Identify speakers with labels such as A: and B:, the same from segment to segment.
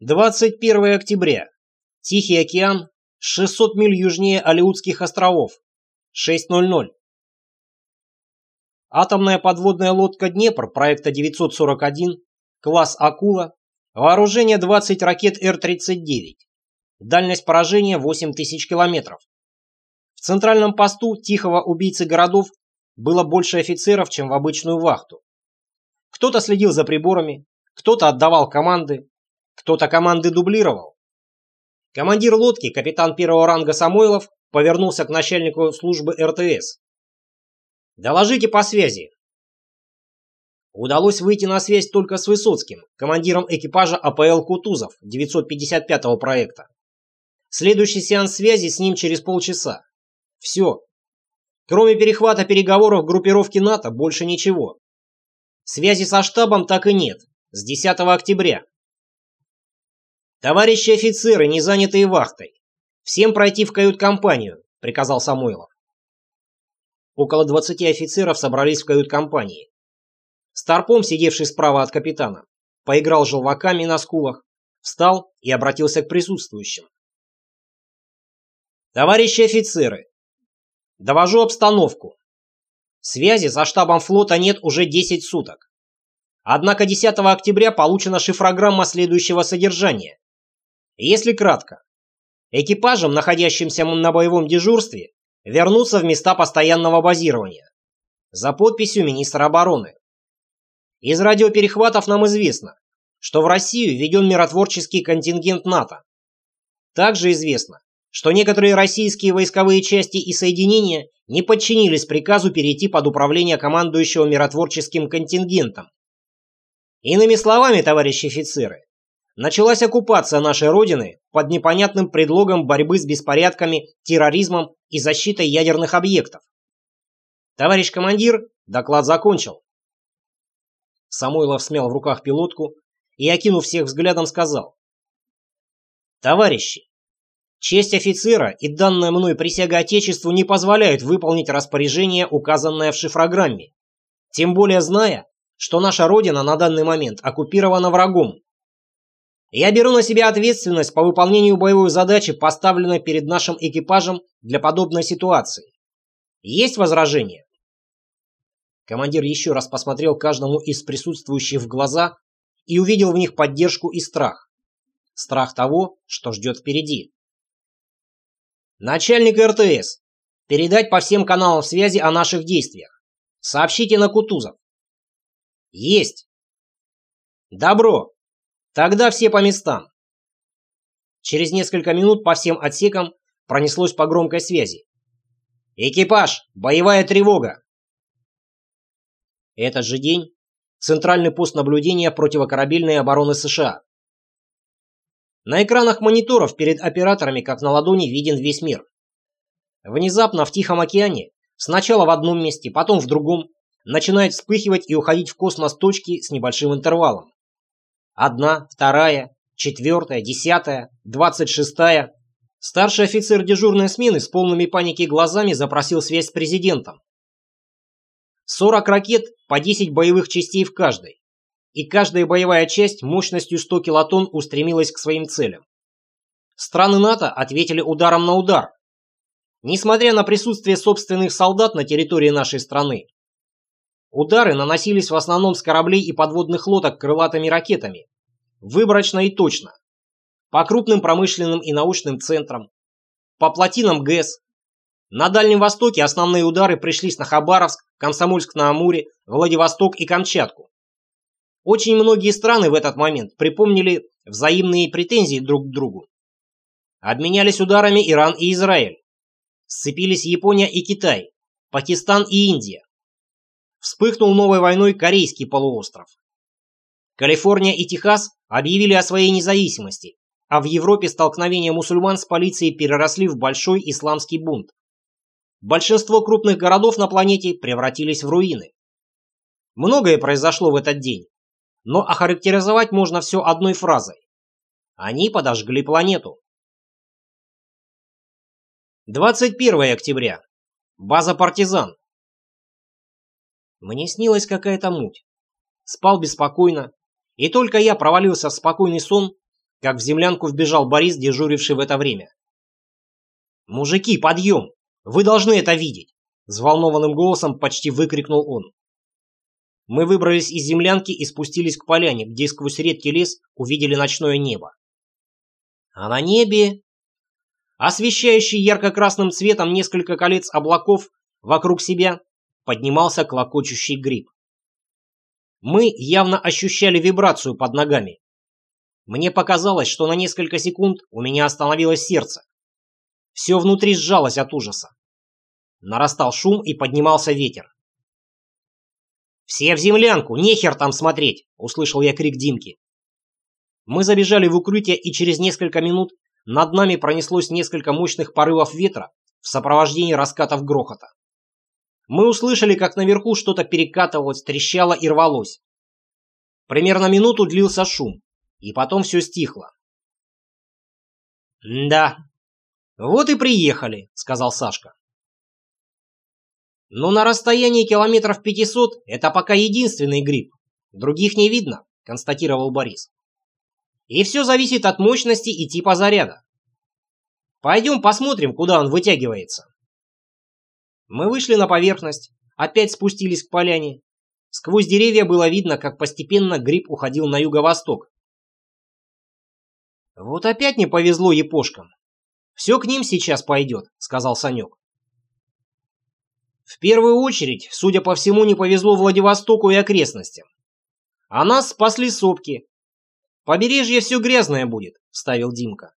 A: 21 октября. Тихий океан, 600 миль южнее Алиутских островов. 6.00. Атомная подводная лодка «Днепр» проекта 941, класс «Акула», вооружение 20 ракет Р-39, дальность поражения 8000 километров. В центральном посту тихого убийцы городов было больше офицеров, чем в обычную вахту. Кто-то следил за приборами, кто-то отдавал команды, кто-то команды дублировал. Командир лодки, капитан первого ранга Самойлов, повернулся к начальнику службы РТС. «Доложите по связи». Удалось выйти на связь только с Высоцким, командиром экипажа АПЛ «Кутузов» 955-го проекта. Следующий сеанс связи с ним через полчаса. Все. Кроме перехвата переговоров группировки НАТО, больше ничего. Связи со штабом так и нет. С 10 октября. «Товарищи офицеры, не занятые вахтой, всем пройти в кают-компанию», — приказал Самойлов. Около 20 офицеров собрались в кают-компании. Старпом, сидевший справа от капитана, поиграл желваками на скулах, встал и обратился к присутствующим. «Товарищи офицеры, довожу обстановку. Связи за штабом флота нет уже 10 суток. Однако 10 октября получена шифрограмма следующего содержания. Если кратко, экипажам, находящимся на боевом дежурстве, вернуться в места постоянного базирования. За подписью министра обороны. Из радиоперехватов нам известно, что в Россию введен миротворческий контингент НАТО. Также известно, что некоторые российские войсковые части и соединения не подчинились приказу перейти под управление командующего миротворческим контингентом. Иными словами, товарищи офицеры, началась оккупация нашей Родины под непонятным предлогом борьбы с беспорядками, терроризмом и защитой ядерных объектов. Товарищ командир, доклад закончил. Самойлов смял в руках пилотку и, окинув всех взглядом, сказал. Товарищи, честь офицера и данная мной присяга Отечеству не позволяют выполнить распоряжение, указанное в шифрограмме. Тем более зная, что наша Родина на данный момент оккупирована врагом, я беру на себя ответственность по выполнению боевой задачи, поставленной перед нашим экипажем для подобной ситуации. Есть возражения? Командир еще раз посмотрел каждому из присутствующих в глаза и увидел в них поддержку и страх. Страх того, что ждет впереди. Начальник РТС. Передать по всем каналам связи о наших действиях. Сообщите на Кутузов. Есть. Добро. Тогда все по местам. Через несколько минут по всем отсекам пронеслось по громкой связи. «Экипаж! Боевая тревога!» Этот же день Центральный пост наблюдения противокорабельной обороны США. На экранах мониторов перед операторами, как на ладони, виден весь мир. Внезапно в Тихом океане, сначала в одном месте, потом в другом, начинают вспыхивать и уходить в космос точки с небольшим интервалом. Одна, вторая, четвертая, десятая, двадцать шестая. Старший офицер дежурной смены с полными паники глазами запросил связь с президентом. 40 ракет по 10 боевых частей в каждой. И каждая боевая часть мощностью 100 килотонн устремилась к своим целям. Страны НАТО ответили ударом на удар. Несмотря на присутствие собственных солдат на территории нашей страны, Удары наносились в основном с кораблей и подводных лодок крылатыми ракетами. Выборочно и точно. По крупным промышленным и научным центрам. По плотинам ГЭС. На Дальнем Востоке основные удары пришлись на Хабаровск, Комсомольск-на-Амуре, Владивосток и Камчатку. Очень многие страны в этот момент припомнили взаимные претензии друг к другу. Обменялись ударами Иран и Израиль. Сцепились Япония и Китай, Пакистан и Индия вспыхнул новой войной Корейский полуостров. Калифорния и Техас объявили о своей независимости, а в Европе столкновения мусульман с полицией переросли в большой исламский бунт. Большинство крупных городов на планете превратились в руины. Многое произошло в этот день, но охарактеризовать можно все одной фразой. Они подожгли планету. 21 октября. База «Партизан». Мне снилась какая-то муть. Спал беспокойно, и только я провалился в спокойный сон, как в землянку вбежал Борис, дежуривший в это время. «Мужики, подъем! Вы должны это видеть!» Взволнованным голосом почти выкрикнул он. Мы выбрались из землянки и спустились к поляне, где сквозь редкий лес увидели ночное небо. А на небе, освещающий ярко-красным цветом несколько колец облаков вокруг себя, поднимался клокочущий гриб. Мы явно ощущали вибрацию под ногами. Мне показалось, что на несколько секунд у меня остановилось сердце. Все внутри сжалось от ужаса. Нарастал шум и поднимался ветер. «Все в землянку! Нехер там смотреть!» — услышал я крик Димки. Мы забежали в укрытие, и через несколько минут над нами пронеслось несколько мощных порывов ветра в сопровождении раскатов грохота. Мы услышали, как наверху что-то перекатывалось, трещало и рвалось. Примерно минуту длился шум, и потом все стихло. «Да, вот и приехали», — сказал Сашка. «Но на расстоянии километров 500 это пока единственный гриб. Других не видно», — констатировал Борис. «И все зависит от мощности и типа заряда. Пойдем посмотрим, куда он вытягивается». Мы вышли на поверхность, опять спустились к поляне. Сквозь деревья было видно, как постепенно гриб уходил на юго-восток. «Вот опять не повезло епошкам. Все к ним сейчас пойдет», — сказал Санек. В первую очередь, судя по всему, не повезло Владивостоку и окрестностям. А нас спасли сопки. Побережье все грязное будет, вставил Димка.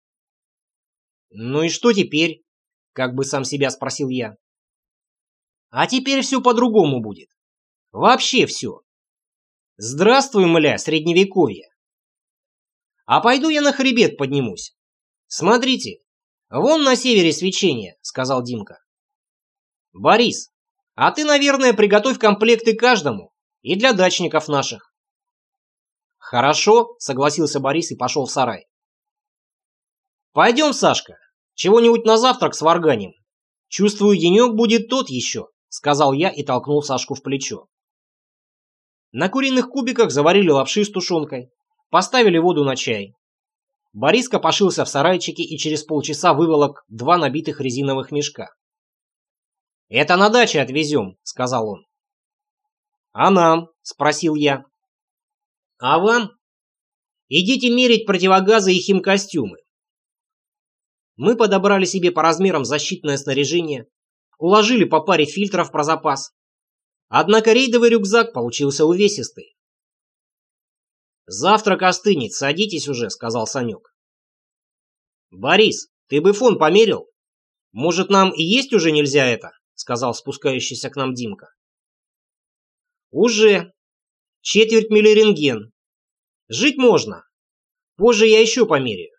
A: Ну и что теперь? Как бы сам себя спросил я. А теперь все по-другому будет. Вообще все. Здравствуй, мля, средневековье. А пойду я на хребет поднимусь. Смотрите, вон на севере свечение, сказал Димка. Борис, а ты, наверное, приготовь комплекты каждому. И для дачников наших. Хорошо, согласился Борис и пошел в сарай. Пойдем, Сашка, чего-нибудь на завтрак сварганим. Чувствую, денек будет тот еще, сказал я и толкнул Сашку в плечо. На куриных кубиках заварили лапши с тушенкой, поставили воду на чай. Бориска пошился в сарайчике и через полчаса выволок два набитых резиновых мешка. «Это на даче отвезем», — сказал он. «А нам?» — спросил я. «А вам?» «Идите мерить противогазы и химкостюмы». Мы подобрали себе по размерам защитное снаряжение, уложили по паре фильтров про запас. Однако рейдовый рюкзак получился увесистый. «Завтрак остынет, садитесь уже», — сказал Санек. «Борис, ты бы фон померил? Может, нам и есть уже нельзя это?» сказал спускающийся к нам Димка. Уже. Четверть миллирентген. Жить можно. Позже я еще померяю.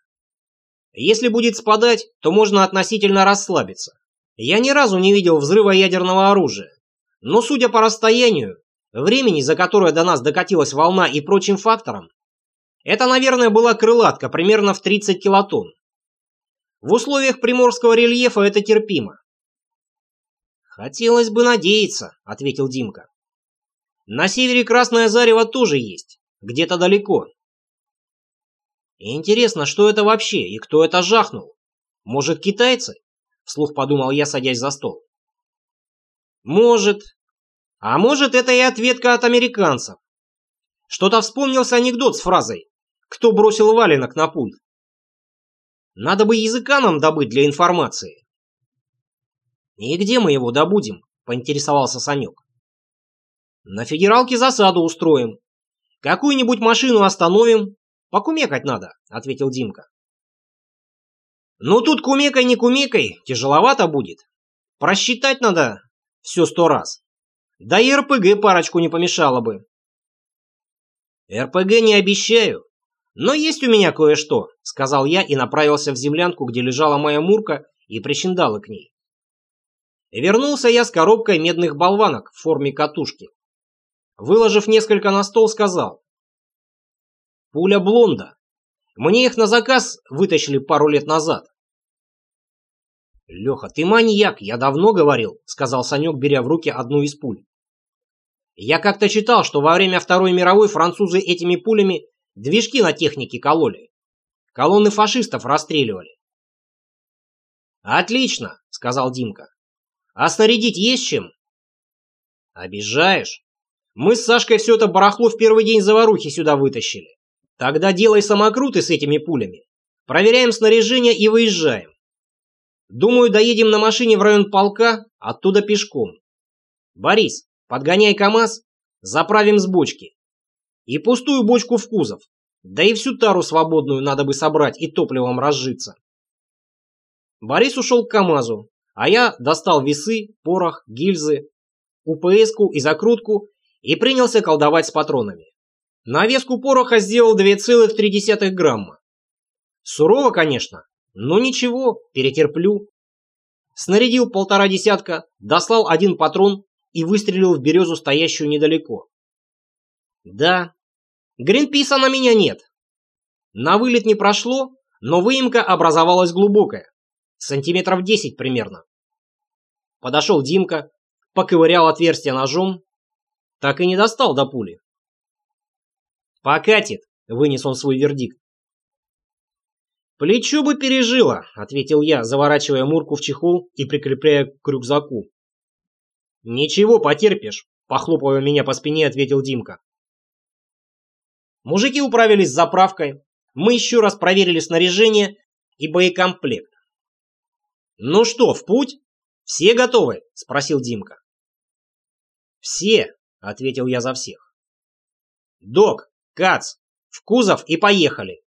A: Если будет спадать, то можно относительно расслабиться. Я ни разу не видел взрыва ядерного оружия. Но судя по расстоянию, времени, за которое до нас докатилась волна и прочим факторам, это, наверное, была крылатка примерно в 30 килотонн. В условиях приморского рельефа это терпимо. «Хотелось бы надеяться», — ответил Димка. «На севере Красное Зарево тоже есть, где-то далеко». «Интересно, что это вообще и кто это жахнул? Может, китайцы?» — вслух подумал я, садясь за стол. «Может. А может, это и ответка от американцев. Что-то вспомнился анекдот с фразой «Кто бросил валенок на пульт?» Надо бы языка нам добыть для информации. «И где мы его добудем?» – поинтересовался Санек. «На федералке засаду устроим. Какую-нибудь машину остановим. Покумекать надо», – ответил Димка. «Ну тут кумекой не кумекой, тяжеловато будет. Просчитать надо все сто раз. Да и РПГ парочку не помешало бы». «РПГ не обещаю, но есть у меня кое-что», — сказал я и направился в землянку, где лежала моя мурка и причиндалы к ней. Вернулся я с коробкой медных болванок в форме катушки. Выложив несколько на стол, сказал. «Пуля блонда. Мне их на заказ вытащили пару лет назад». «Леха, ты маньяк, я давно говорил», — сказал Санек, беря в руки одну из пуль. «Я как-то читал, что во время Второй мировой французы этими пулями движки на технике кололи. Колонны фашистов расстреливали. «Отлично», — сказал Димка. «А снарядить есть чем?» «Обижаешь? Мы с Сашкой все это барахло в первый день заварухи сюда вытащили. Тогда делай самокруты с этими пулями. Проверяем снаряжение и выезжаем. Думаю, доедем на машине в район полка, оттуда пешком. Борис, подгоняй КамАЗ, заправим с бочки. И пустую бочку в кузов. Да и всю тару свободную надо бы собрать и топливом разжиться. Борис ушел к КамАЗу, а я достал весы, порох, гильзы, УПС-ку и закрутку и принялся колдовать с патронами. На веску пороха сделал 2,3 грамма. Сурово, конечно, но ничего, перетерплю. Снарядил полтора десятка, дослал один патрон и выстрелил в березу, стоящую недалеко. Да, Гринписа на меня нет. На вылет не прошло, но выемка образовалась глубокая, сантиметров 10 примерно. Подошел Димка, поковырял отверстие ножом, так и не достал до пули. «Покатит», — вынес он свой вердикт. «Плечо бы пережило», — ответил я, заворачивая Мурку в чехол и прикрепляя к рюкзаку. «Ничего, потерпишь», — похлопывая меня по спине, ответил Димка. Мужики управились с заправкой, мы еще раз проверили снаряжение и боекомплект. «Ну что, в путь? Все готовы?» — спросил Димка. «Все», — ответил я за всех. «Док, Кац, в кузов и поехали!»